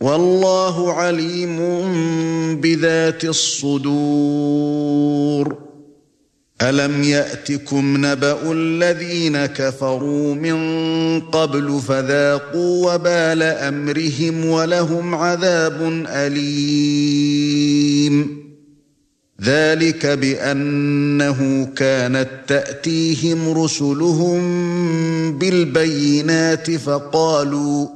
والله عليم بذات الصدور. ألم يأتكم نبأ الذين كفروا من قبل فذاقوا وبال أمرهم ولهم عذاب أليم. ذلك بأنه كانت تأتيهم رسلهم بالبينات فقالوا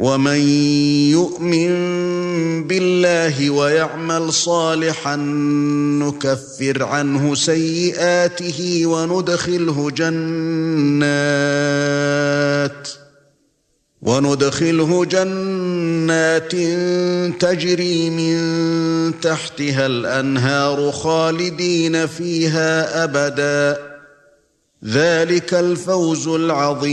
وَمَن يُؤْمِن بِاللَّهِ وَيَعْمَلْ صَالِحًا نُكَفِّرْ عَنْهُ سَيِّئَاتِهِ وَنُدْخِلْهُ جَنَّاتٍ وَنُدْخِلْهُ جَنَّاتٍ تَجْرِي مِن تَحْتِهَا الْأَنْهَارُ خَالِدِينَ فِيهَا أَبَدًا ذَلِكَ الْفَوْزُ الْعَظِيمُ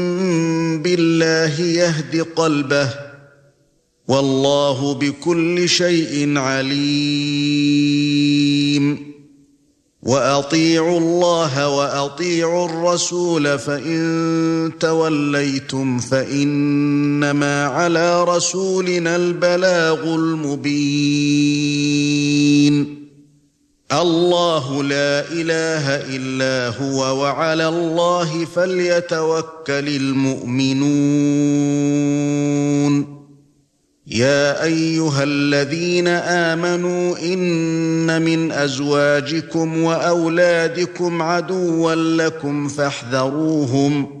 بِاللَّهِ يَهْدِ قَلْبَهُ وَاللَّهُ بِكُلِّ شَيْءٍ عَلِيمٌ. وأطيعوا الله وأطيعوا الرسول فإن توليتم فإنما على رسولنا البلاغ المبين. الله لا إله إلا هو وعلى الله فليتوكل المؤمنون. يا أيها الذين آمنوا إن من أزواجكم وأولادكم عدوا لكم فاحذروهم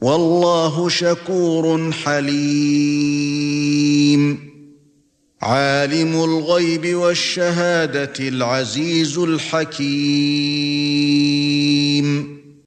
والله شكور حليم. عالم الغيب والشهادة العزيز الحكيم.